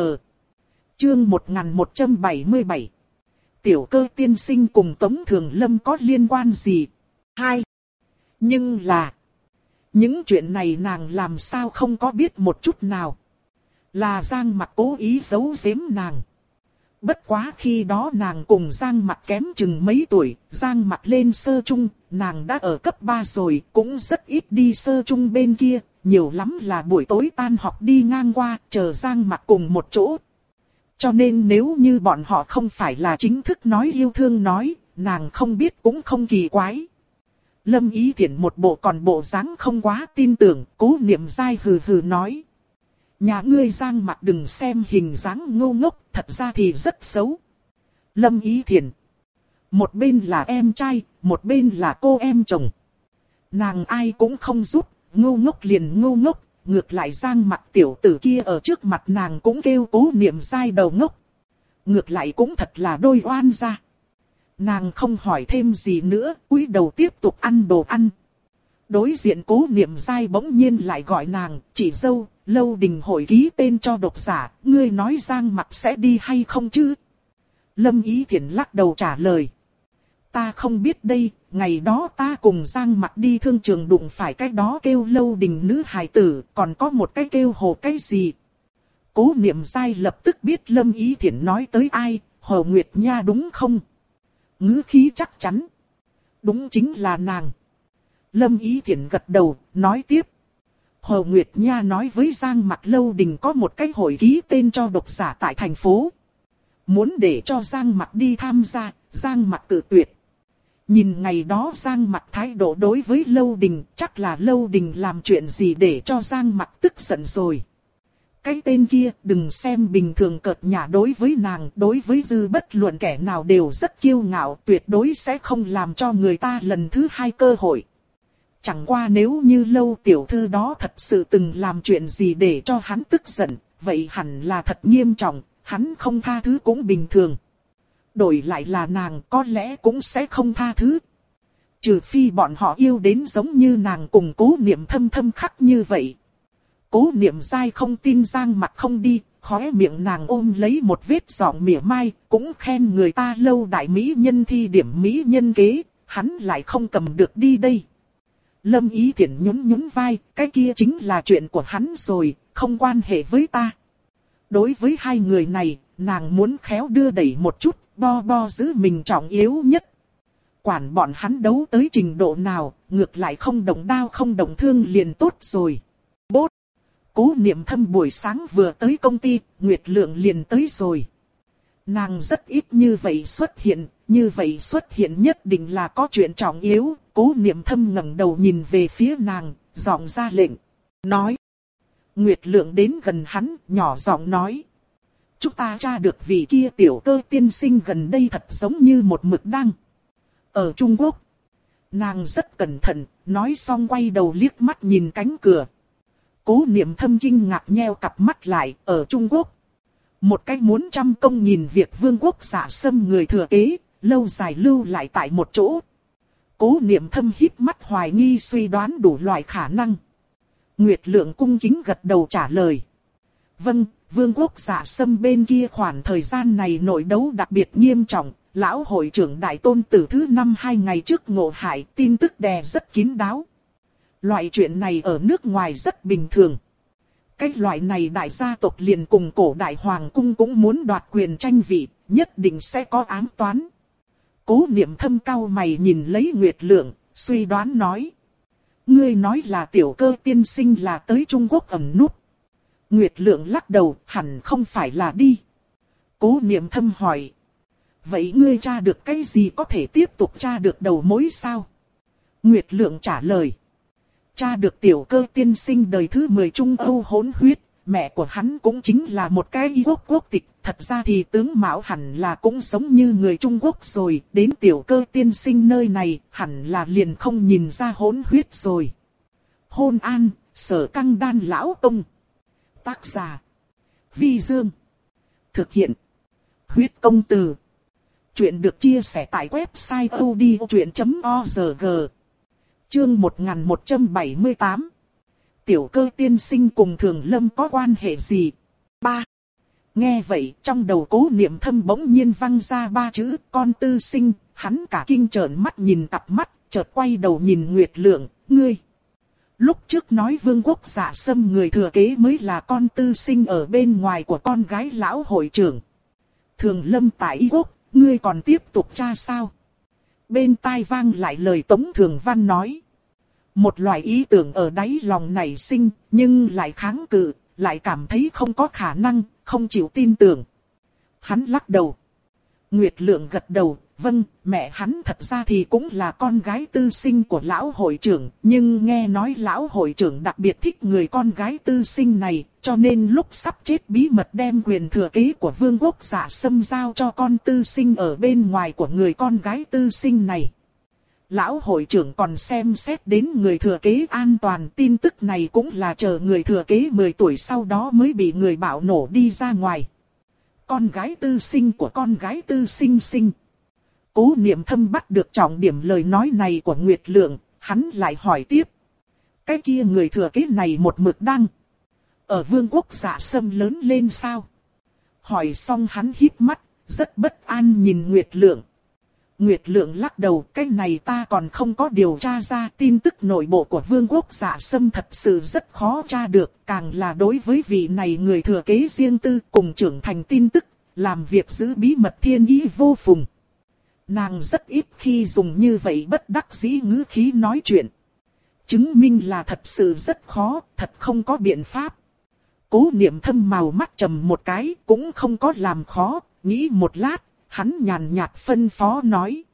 Chương 1177 Tiểu cơ tiên sinh cùng Tống Thường Lâm có liên quan gì? 2. Nhưng là... Những chuyện này nàng làm sao không có biết một chút nào. Là Giang mặt cố ý giấu giếm nàng. Bất quá khi đó nàng cùng Giang mặt kém chừng mấy tuổi, Giang mặt lên sơ trung, nàng đã ở cấp 3 rồi, cũng rất ít đi sơ trung bên kia, nhiều lắm là buổi tối tan học đi ngang qua, chờ Giang mặt cùng một chỗ. Cho nên nếu như bọn họ không phải là chính thức nói yêu thương nói, nàng không biết cũng không kỳ quái. Lâm Ý Thiển một bộ còn bộ dáng không quá tin tưởng, cố niệm dai hừ hừ nói. Nhà ngươi Giang mặt đừng xem hình dáng ngô ngốc, thật ra thì rất xấu. Lâm Ý Thiển. Một bên là em trai, một bên là cô em chồng. Nàng ai cũng không giúp, ngu ngốc liền ngu ngốc, ngược lại giang mặt tiểu tử kia ở trước mặt nàng cũng kêu cố niệm sai đầu ngốc. Ngược lại cũng thật là đôi oan ra. Nàng không hỏi thêm gì nữa, cúi đầu tiếp tục ăn đồ ăn. Đối diện cố niệm dai bỗng nhiên lại gọi nàng, chỉ dâu, lâu đình hội ký tên cho độc giả, ngươi nói giang mặt sẽ đi hay không chứ? Lâm Ý thiện lắc đầu trả lời. Ta không biết đây, ngày đó ta cùng Giang mặt đi thương trường đụng phải cái đó kêu lâu đình nữ hài tử, còn có một cái kêu hồ cái gì. Cố niệm sai lập tức biết Lâm Ý Thiển nói tới ai, Hồ Nguyệt Nha đúng không? ngữ khí chắc chắn. Đúng chính là nàng. Lâm Ý Thiển gật đầu, nói tiếp. Hồ Nguyệt Nha nói với Giang Mặc Lâu Đình có một cái hội ký tên cho độc giả tại thành phố. Muốn để cho Giang Mặc đi tham gia, Giang Mặc tự tuyệt. Nhìn ngày đó Giang Mặc thái độ đối với Lâu Đình, chắc là Lâu Đình làm chuyện gì để cho Giang Mặc tức giận rồi. Cái tên kia đừng xem bình thường cợt nhả đối với nàng, đối với dư bất luận kẻ nào đều rất kiêu ngạo, tuyệt đối sẽ không làm cho người ta lần thứ hai cơ hội. Chẳng qua nếu như lâu tiểu thư đó thật sự từng làm chuyện gì để cho hắn tức giận, vậy hẳn là thật nghiêm trọng, hắn không tha thứ cũng bình thường. Đổi lại là nàng có lẽ cũng sẽ không tha thứ. Trừ phi bọn họ yêu đến giống như nàng cùng cố niệm thâm thâm khắc như vậy, Cố niệm dai không tin Giang mặt không đi, khóe miệng nàng ôm lấy một vết giọng mỉa mai, cũng khen người ta lâu đại mỹ nhân thi điểm mỹ nhân kế, hắn lại không cầm được đi đây. Lâm ý thiện nhún nhún vai, cái kia chính là chuyện của hắn rồi, không quan hệ với ta. Đối với hai người này, nàng muốn khéo đưa đẩy một chút, bo bo giữ mình trọng yếu nhất. Quản bọn hắn đấu tới trình độ nào, ngược lại không động đao không động thương liền tốt rồi. Bốt! Cố niệm thâm buổi sáng vừa tới công ty, Nguyệt Lượng liền tới rồi. Nàng rất ít như vậy xuất hiện, như vậy xuất hiện nhất định là có chuyện trọng yếu. Cố niệm thâm ngẩng đầu nhìn về phía nàng, giọng ra lệnh. Nói. Nguyệt Lượng đến gần hắn, nhỏ giọng nói. Chúng ta tra được vị kia tiểu cơ tiên sinh gần đây thật giống như một mực đăng. Ở Trung Quốc. Nàng rất cẩn thận, nói xong quay đầu liếc mắt nhìn cánh cửa. Cố niệm thâm kinh ngạc nheo cặp mắt lại ở Trung Quốc. Một cách muốn trăm công nhìn việc vương quốc giả xâm người thừa kế, lâu dài lưu lại tại một chỗ. Cố niệm thâm híp mắt hoài nghi suy đoán đủ loại khả năng. Nguyệt lượng cung kính gật đầu trả lời. Vâng, vương quốc giả xâm bên kia khoảng thời gian này nội đấu đặc biệt nghiêm trọng. Lão hội trưởng đại tôn tử thứ năm hai ngày trước ngộ hại tin tức đè rất kín đáo. Loại chuyện này ở nước ngoài rất bình thường. Cái loại này đại gia tộc liền cùng cổ đại hoàng cung cũng muốn đoạt quyền tranh vị, nhất định sẽ có ám toán. Cố niệm thâm cao mày nhìn lấy Nguyệt Lượng, suy đoán nói. Ngươi nói là tiểu cơ tiên sinh là tới Trung Quốc ẩn nút. Nguyệt Lượng lắc đầu, hẳn không phải là đi. Cố niệm thâm hỏi. Vậy ngươi tra được cái gì có thể tiếp tục tra được đầu mối sao? Nguyệt Lượng trả lời. Cha được tiểu cơ tiên sinh đời thứ 10 Trung Âu hỗn huyết, mẹ của hắn cũng chính là một cái y quốc quốc tịch, thật ra thì tướng Mão hẳn là cũng sống như người Trung Quốc rồi, đến tiểu cơ tiên sinh nơi này, hẳn là liền không nhìn ra hỗn huyết rồi. Hôn an, sở căng đan lão tông. Tác giả. Vi Dương. Thực hiện. Huyết công từ. Chuyện được chia sẻ tại website odchuyện.org. Chương 1178 Tiểu cơ tiên sinh cùng thường lâm có quan hệ gì? 3. Nghe vậy, trong đầu cố niệm thâm bỗng nhiên văng ra ba chữ con tư sinh, hắn cả kinh trợn mắt nhìn cặp mắt, chợt quay đầu nhìn Nguyệt Lượng, ngươi. Lúc trước nói vương quốc giả xâm người thừa kế mới là con tư sinh ở bên ngoài của con gái lão hội trưởng. Thường lâm tại Y quốc, ngươi còn tiếp tục tra sao? Bên tai vang lại lời Tống Thường Văn nói. Một loại ý tưởng ở đáy lòng nảy sinh, nhưng lại kháng cự, lại cảm thấy không có khả năng, không chịu tin tưởng. Hắn lắc đầu. Nguyệt Lượng gật đầu, vâng, mẹ hắn thật ra thì cũng là con gái tư sinh của lão hội trưởng, nhưng nghe nói lão hội trưởng đặc biệt thích người con gái tư sinh này, cho nên lúc sắp chết bí mật đem quyền thừa kế của vương quốc giả xâm giao cho con tư sinh ở bên ngoài của người con gái tư sinh này. Lão hội trưởng còn xem xét đến người thừa kế an toàn tin tức này cũng là chờ người thừa kế 10 tuổi sau đó mới bị người bạo nổ đi ra ngoài. Con gái tư sinh của con gái tư sinh sinh. Cố niệm thâm bắt được trọng điểm lời nói này của Nguyệt Lượng, hắn lại hỏi tiếp. Cái kia người thừa kế này một mực đăng. Ở vương quốc giả sâm lớn lên sao? Hỏi xong hắn hít mắt, rất bất an nhìn Nguyệt Lượng. Nguyệt Lượng lắc đầu, cái này ta còn không có điều tra ra tin tức nội bộ của vương quốc giả sâm thật sự rất khó tra được, càng là đối với vị này người thừa kế riêng tư cùng trưởng thành tin tức, làm việc giữ bí mật thiên ý vô phùng. Nàng rất ít khi dùng như vậy bất đắc dĩ ngữ khí nói chuyện. Chứng minh là thật sự rất khó, thật không có biện pháp. Cố niệm thâm màu mắt trầm một cái, cũng không có làm khó, nghĩ một lát, hắn nhàn nhạt phân phó nói.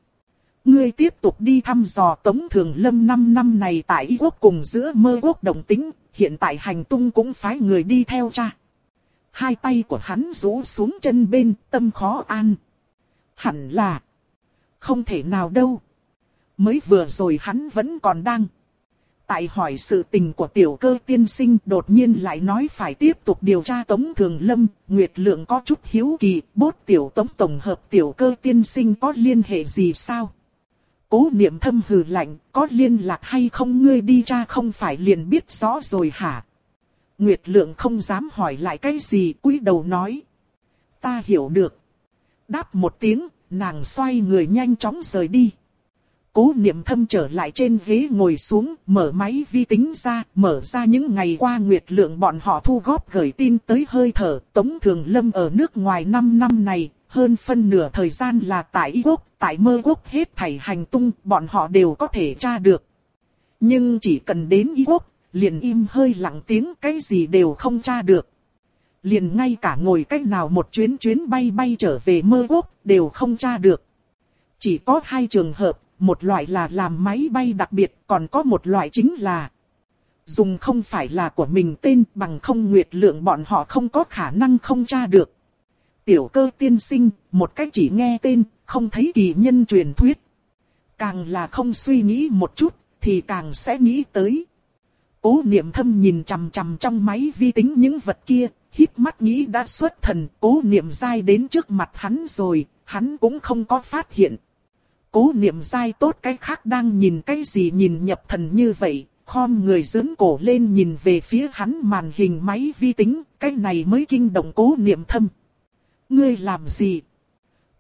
Ngươi tiếp tục đi thăm dò Tống Thường Lâm 5 năm này tại Y quốc cùng giữa mơ quốc đồng tính, hiện tại hành tung cũng phái người đi theo cha. Hai tay của hắn rũ xuống chân bên, tâm khó an. Hẳn là, không thể nào đâu. Mới vừa rồi hắn vẫn còn đang. Tại hỏi sự tình của tiểu cơ tiên sinh đột nhiên lại nói phải tiếp tục điều tra Tống Thường Lâm, Nguyệt Lượng có chút hiếu kỳ, bốt tiểu Tống tổng hợp tiểu cơ tiên sinh có liên hệ gì sao? Cố niệm thâm hừ lạnh, có liên lạc hay không ngươi đi tra không phải liền biết rõ rồi hả? Nguyệt Lượng không dám hỏi lại cái gì, cúi đầu nói. Ta hiểu được. Đáp một tiếng, nàng xoay người nhanh chóng rời đi. Cố niệm thâm trở lại trên ghế ngồi xuống, mở máy vi tính ra, mở ra những ngày qua nguyệt lượng bọn họ thu góp gửi tin tới hơi thở. Tống Thường Lâm ở nước ngoài 5 năm này, hơn phân nửa thời gian là tại Y Quốc, tại Mơ Quốc hết thảy hành tung, bọn họ đều có thể tra được. Nhưng chỉ cần đến Y Quốc, liền im hơi lặng tiếng cái gì đều không tra được. Liền ngay cả ngồi cách nào một chuyến chuyến bay bay trở về Mơ Quốc, đều không tra được. Chỉ có hai trường hợp, một loại là làm máy bay đặc biệt, còn có một loại chính là dùng không phải là của mình tên bằng không nguyệt lượng bọn họ không có khả năng không tra được. Tiểu cơ tiên sinh, một cách chỉ nghe tên, không thấy kỳ nhân truyền thuyết. Càng là không suy nghĩ một chút, thì càng sẽ nghĩ tới. Cố niệm thâm nhìn chằm chằm trong máy vi tính những vật kia, hít mắt nghĩ đã xuất thần, cố niệm dai đến trước mặt hắn rồi, hắn cũng không có phát hiện. Cố niệm dai tốt cái khác đang nhìn cái gì nhìn nhập thần như vậy, khom người dướn cổ lên nhìn về phía hắn màn hình máy vi tính, cái này mới kinh động cố niệm thâm. Ngươi làm gì?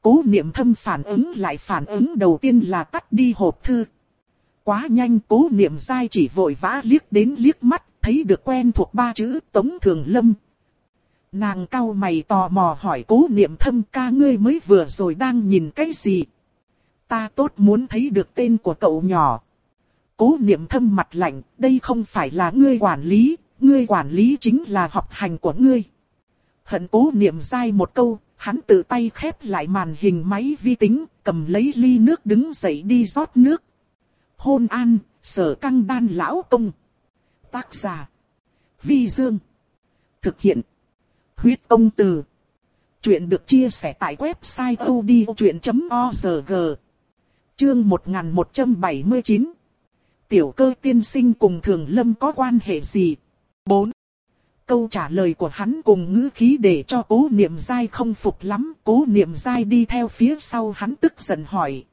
Cố niệm thâm phản ứng lại phản ứng đầu tiên là tắt đi hộp thư. Quá nhanh cố niệm dai chỉ vội vã liếc đến liếc mắt, thấy được quen thuộc ba chữ Tống Thường Lâm. Nàng cau mày tò mò hỏi cố niệm thâm ca ngươi mới vừa rồi đang nhìn cái gì? ta tốt muốn thấy được tên của cậu nhỏ. Cố niệm thâm mặt lạnh, đây không phải là ngươi quản lý, ngươi quản lý chính là học hành của ngươi. Hận cố niệm dai một câu, hắn tự tay khép lại màn hình máy vi tính, cầm lấy ly nước đứng dậy đi rót nước. Hôn an, sở căng đan lão công. Tác giả. Vi Dương. Thực hiện. Huyết công từ. Chuyện được chia sẻ tại website odchuyện.org. Chương 1179 Tiểu cơ tiên sinh cùng thường lâm có quan hệ gì? 4. Câu trả lời của hắn cùng ngữ khí để cho cố niệm dai không phục lắm. Cố niệm dai đi theo phía sau hắn tức giận hỏi.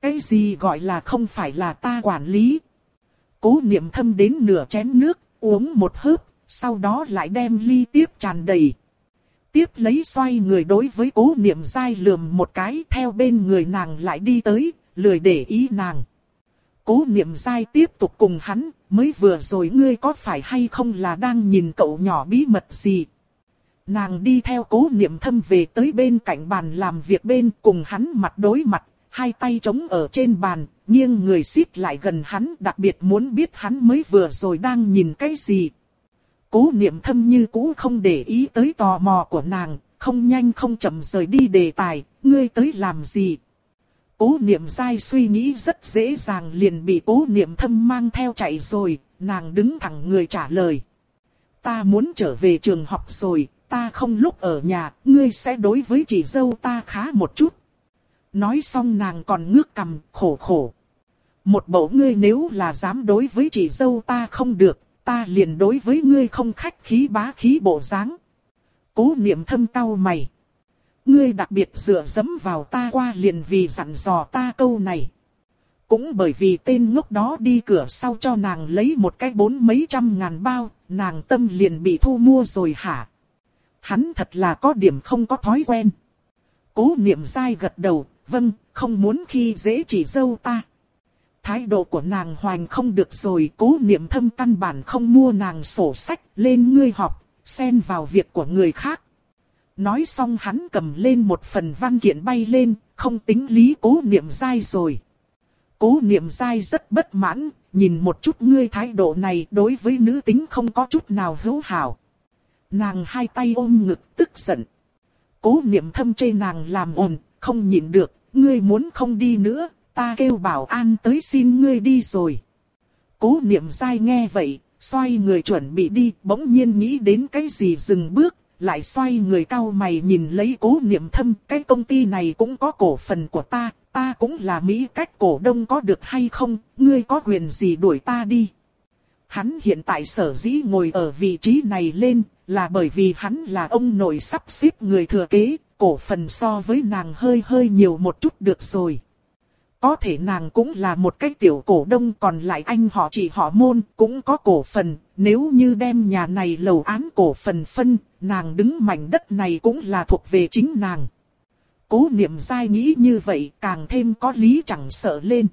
Cái gì gọi là không phải là ta quản lý? Cố niệm thâm đến nửa chén nước, uống một hớp, sau đó lại đem ly tiếp tràn đầy. Tiếp lấy xoay người đối với cố niệm dai lườm một cái theo bên người nàng lại đi tới, lười để ý nàng. Cố niệm dai tiếp tục cùng hắn, mới vừa rồi ngươi có phải hay không là đang nhìn cậu nhỏ bí mật gì? Nàng đi theo cố niệm thâm về tới bên cạnh bàn làm việc bên cùng hắn mặt đối mặt, hai tay chống ở trên bàn, nghiêng người xít lại gần hắn đặc biệt muốn biết hắn mới vừa rồi đang nhìn cái gì. Cố niệm thâm như cũ không để ý tới tò mò của nàng, không nhanh không chậm rời đi đề tài, ngươi tới làm gì, Cố niệm dai suy nghĩ rất dễ dàng liền bị cố niệm thâm mang theo chạy rồi, nàng đứng thẳng người trả lời. Ta muốn trở về trường học rồi, ta không lúc ở nhà, ngươi sẽ đối với chị dâu ta khá một chút. Nói xong nàng còn ngước cầm, khổ khổ. Một bộ ngươi nếu là dám đối với chị dâu ta không được, ta liền đối với ngươi không khách khí bá khí bộ dáng. Cố niệm thâm cau mày. ngươi đặc biệt dựa dẫm vào ta qua liền vì dặn dò ta câu này. Cũng bởi vì tên ngốc đó đi cửa sau cho nàng lấy một cái bốn mấy trăm ngàn bao, nàng tâm liền bị thu mua rồi hả? Hắn thật là có điểm không có thói quen. Cố niệm dai gật đầu, vâng, không muốn khi dễ chỉ dâu ta. Thái độ của nàng hoành không được rồi, cố niệm thâm căn bản không mua nàng sổ sách, lên ngươi họp, xen vào việc của người khác. Nói xong hắn cầm lên một phần văn kiện bay lên, không tính lý cố niệm dai rồi. Cố niệm dai rất bất mãn, nhìn một chút ngươi thái độ này đối với nữ tính không có chút nào hữu hảo. Nàng hai tay ôm ngực tức giận. Cố niệm thâm chê nàng làm ồn, không nhịn được, ngươi muốn không đi nữa, ta kêu bảo an tới xin ngươi đi rồi. Cố niệm dai nghe vậy, xoay người chuẩn bị đi, bỗng nhiên nghĩ đến cái gì dừng bước, lại xoay người cao mày nhìn lấy cố niệm thâm, cái công ty này cũng có cổ phần của ta, ta cũng là Mỹ cách cổ đông có được hay không, ngươi có quyền gì đuổi ta đi. Hắn hiện tại sở dĩ ngồi ở vị trí này lên, là bởi vì hắn là ông nội sắp xếp người thừa kế, cổ phần so với nàng hơi hơi nhiều một chút được rồi. Có thể nàng cũng là một cái tiểu cổ đông còn lại anh họ chỉ họ môn cũng có cổ phần, nếu như đem nhà này lầu án cổ phần phân, nàng đứng mảnh đất này cũng là thuộc về chính nàng. Cố niệm dai nghĩ như vậy càng thêm có lý chẳng sợ lên.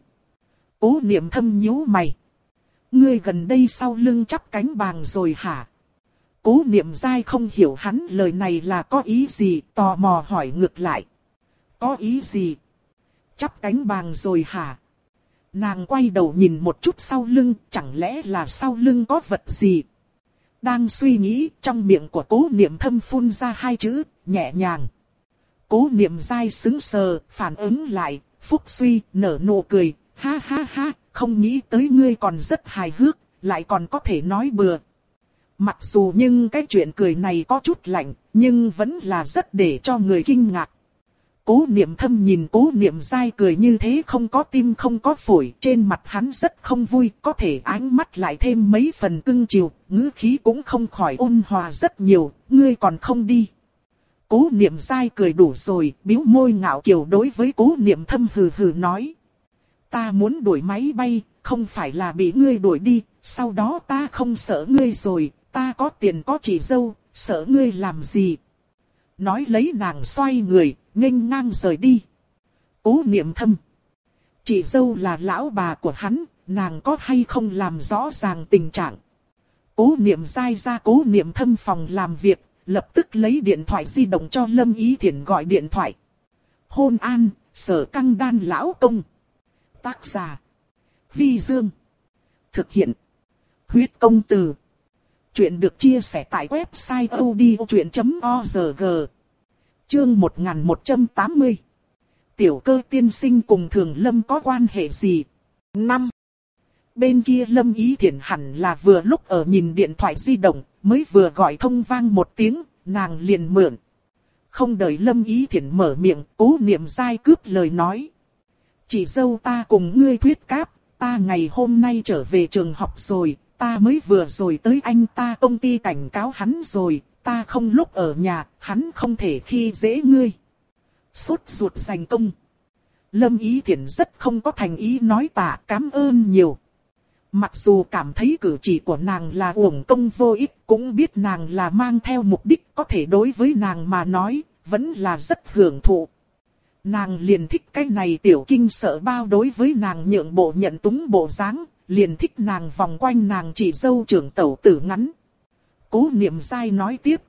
Cố niệm thâm nhíu mày. Ngươi gần đây sau lưng chắp cánh bàng rồi hả? Cố niệm dai không hiểu hắn lời này là có ý gì, tò mò hỏi ngược lại. Có ý gì? Chắp cánh bàng rồi hả? Nàng quay đầu nhìn một chút sau lưng, chẳng lẽ là sau lưng có vật gì? Đang suy nghĩ, trong miệng của cố niệm thâm phun ra hai chữ, nhẹ nhàng. Cố niệm dai xứng sờ, phản ứng lại, phúc suy, nở nụ cười, ha ha ha, không nghĩ tới ngươi còn rất hài hước, lại còn có thể nói bừa. Mặc dù nhưng cái chuyện cười này có chút lạnh, nhưng vẫn là rất để cho người kinh ngạc. Cố niệm thâm nhìn cố niệm dai cười như thế không có tim không có phổi, trên mặt hắn rất không vui, có thể ánh mắt lại thêm mấy phần cưng chiều, ngữ khí cũng không khỏi ôn hòa rất nhiều, ngươi còn không đi. Cố niệm dai cười đủ rồi, biếu môi ngạo kiều đối với cố niệm thâm hừ hừ nói. Ta muốn đuổi máy bay, không phải là bị ngươi đuổi đi, sau đó ta không sợ ngươi rồi, ta có tiền có chỉ dâu, sợ ngươi làm gì. Nói lấy nàng xoay người, nghênh ngang rời đi. Cố niệm thâm. Chị dâu là lão bà của hắn, nàng có hay không làm rõ ràng tình trạng. Cố niệm dai ra cố niệm thâm phòng làm việc, lập tức lấy điện thoại di động cho Lâm Ý Thiển gọi điện thoại. Hôn an, sở căng đan lão công. Tác giả. Vi Dương. Thực hiện. Huyết công từ. Chuyện được chia sẻ tại website odchuyện.org. Chương 1180. Tiểu cơ tiên sinh cùng thường lâm có quan hệ gì? 5. Bên kia lâm ý thiện hẳn là vừa lúc ở nhìn điện thoại di động, mới vừa gọi thông vang một tiếng, nàng liền mượn. Không đợi lâm ý thiện mở miệng, cố niệm dai cướp lời nói. Chị dâu ta cùng ngươi thuyết cáp, ta ngày hôm nay trở về trường học rồi, ta mới vừa rồi tới anh ta công ty cảnh cáo hắn rồi, ta không lúc ở nhà, hắn không thể khi dễ ngươi. Sốt ruột giành công. Lâm Ý Thiển rất không có thành ý nói tạ cảm ơn nhiều. Mặc dù cảm thấy cử chỉ của nàng là uổng công vô ích, cũng biết nàng là mang theo mục đích có thể đối với nàng mà nói, vẫn là rất hưởng thụ. Nàng liền thích cái này tiểu kinh sợ bao đối với nàng nhượng bộ nhận túng bộ dáng, liền thích nàng vòng quanh nàng chỉ dâu trưởng tẩu tử ngắn. Cố niệm dai nói tiếp.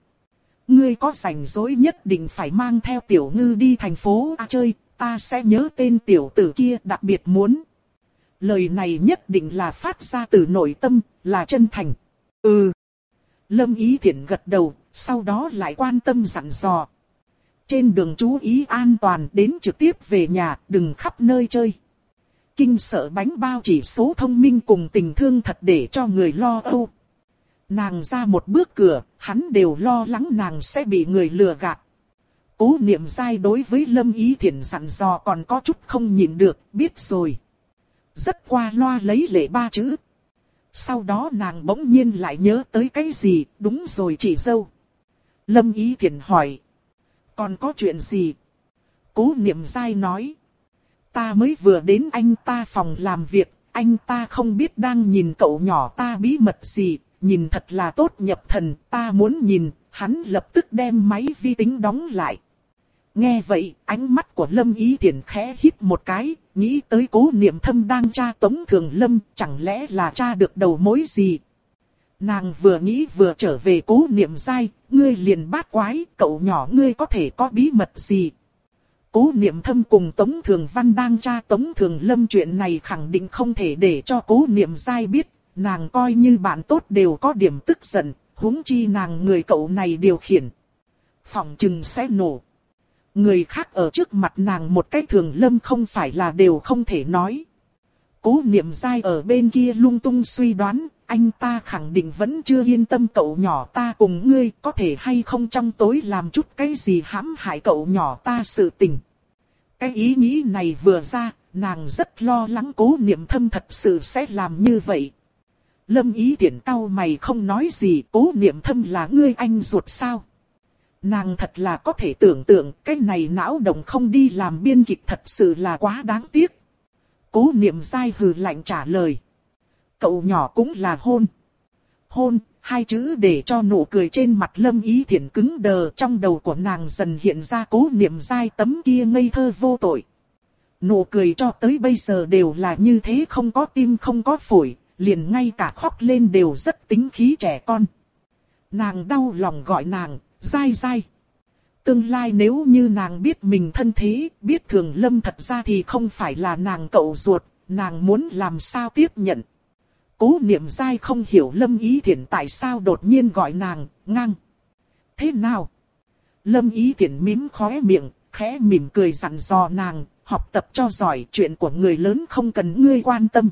Ngươi có rảnh rỗi nhất định phải mang theo tiểu ngư đi thành phố A chơi, ta sẽ nhớ tên tiểu tử kia đặc biệt muốn. Lời này nhất định là phát ra từ nội tâm, là chân thành. Ừ. Lâm Ý thiện gật đầu, sau đó lại quan tâm dặn dò. Trên đường chú ý an toàn đến trực tiếp về nhà, đừng khắp nơi chơi. Kinh sợ bánh bao chỉ số thông minh cùng tình thương thật để cho người lo âu. Nàng ra một bước cửa, hắn đều lo lắng nàng sẽ bị người lừa gạt. Cố niệm dai đối với Lâm Ý Thiển dặn dò còn có chút không nhìn được, biết rồi. Rất qua loa lấy lệ ba chữ. Sau đó nàng bỗng nhiên lại nhớ tới cái gì, đúng rồi chị dâu. Lâm Ý Thiển hỏi. Còn có chuyện gì? Cố niệm dai nói. Ta mới vừa đến anh ta phòng làm việc, anh ta không biết đang nhìn cậu nhỏ ta bí mật gì, nhìn thật là tốt nhập thần, ta muốn nhìn, hắn lập tức đem máy vi tính đóng lại. Nghe vậy, ánh mắt của Lâm Ý Thiển khẽ hít một cái, nghĩ tới cố niệm thâm đang tra tống thường Lâm, chẳng lẽ là tra được đầu mối gì. Nàng vừa nghĩ vừa trở về cố niệm dai, ngươi liền bát quái, cậu nhỏ ngươi có thể có bí mật gì. Cố niệm thâm cùng Tống Thường Văn đang tra Tống Thường Lâm chuyện này khẳng định không thể để cho cố niệm dai biết, nàng coi như bạn tốt đều có điểm tức giận, huống chi nàng người cậu này điều khiển. Phòng chừng sẽ nổ. Người khác ở trước mặt nàng một cách thường lâm không phải là đều không thể nói. Cố niệm dai ở bên kia lung tung suy đoán, anh ta khẳng định vẫn chưa yên tâm cậu nhỏ ta cùng ngươi có thể hay không trong tối làm chút cái gì hãm hại cậu nhỏ ta sự tình. Cái ý nghĩ này vừa ra, nàng rất lo lắng cố niệm thâm thật sự sẽ làm như vậy. Lâm ý tiện cao mày không nói gì cố niệm thâm là ngươi anh ruột sao. Nàng thật là có thể tưởng tượng cái này não động không đi làm biên kịch thật sự là quá đáng tiếc. Cố niệm dai hừ lạnh trả lời. Cậu nhỏ cũng là hôn. Hôn, hai chữ để cho nụ cười trên mặt lâm ý thiện cứng đờ trong đầu của nàng dần hiện ra cố niệm dai tấm kia ngây thơ vô tội. Nụ cười cho tới bây giờ đều là như thế không có tim không có phổi, liền ngay cả khóc lên đều rất tính khí trẻ con. Nàng đau lòng gọi nàng, dai dai. Tương lai nếu như nàng biết mình thân thế, biết thường lâm thật ra thì không phải là nàng cậu ruột, nàng muốn làm sao tiếp nhận. Cố niệm dai không hiểu lâm ý thiện tại sao đột nhiên gọi nàng, ngang. Thế nào? Lâm ý thiện mím khóe miệng, khẽ mỉm cười dặn dò nàng, học tập cho giỏi chuyện của người lớn không cần ngươi quan tâm.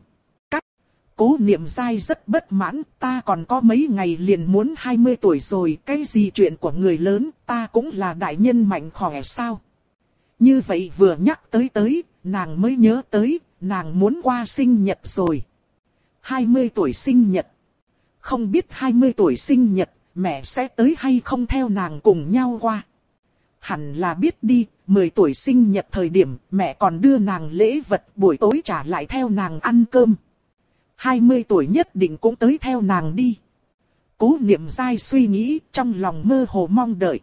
Cố niệm dai rất bất mãn, ta còn có mấy ngày liền muốn 20 tuổi rồi, cái gì chuyện của người lớn, ta cũng là đại nhân mạnh khỏe sao. Như vậy vừa nhắc tới tới, nàng mới nhớ tới, nàng muốn qua sinh nhật rồi. 20 tuổi sinh nhật. Không biết 20 tuổi sinh nhật, mẹ sẽ tới hay không theo nàng cùng nhau qua. Hẳn là biết đi, 10 tuổi sinh nhật thời điểm, mẹ còn đưa nàng lễ vật buổi tối trả lại theo nàng ăn cơm. 20 tuổi nhất định cũng tới theo nàng đi. Cố niệm dai suy nghĩ trong lòng mơ hồ mong đợi.